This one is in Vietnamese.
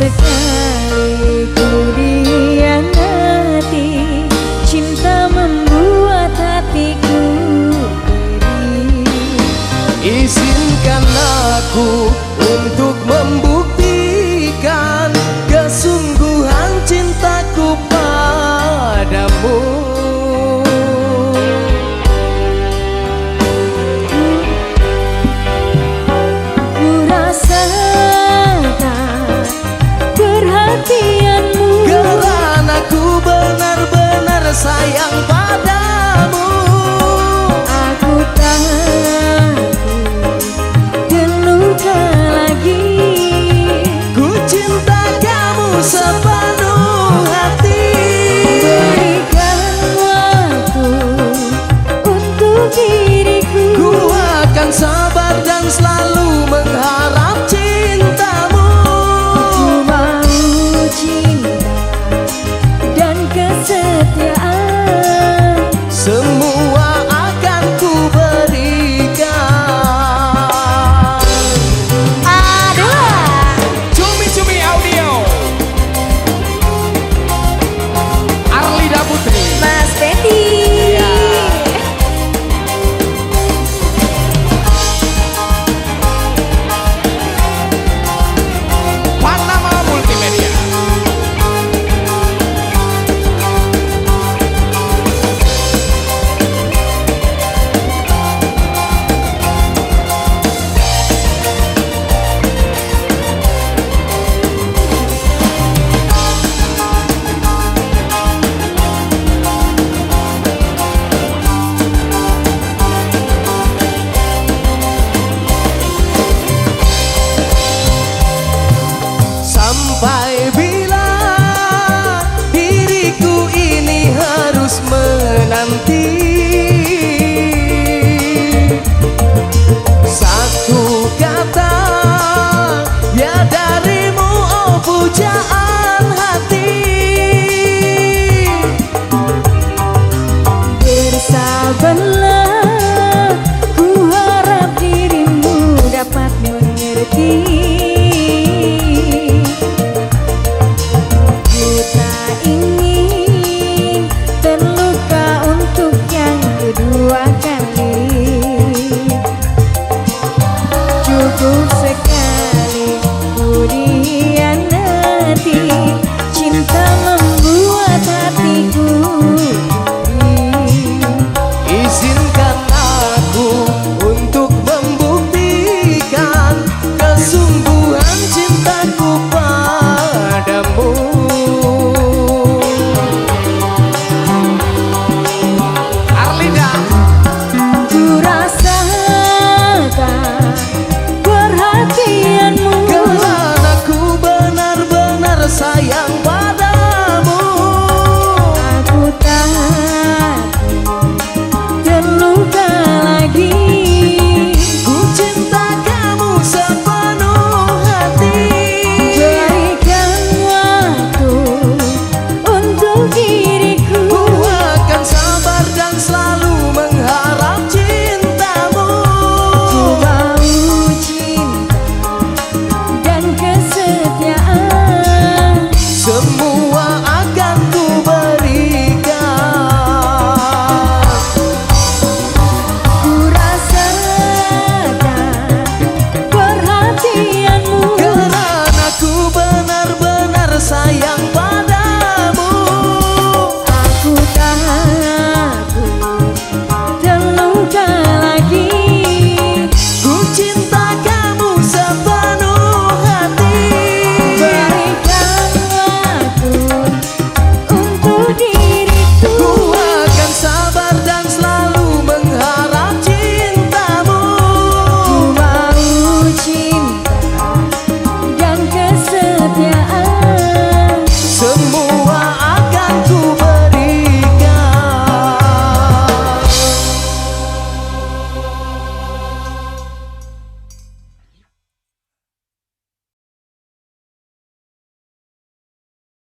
sekali ku you.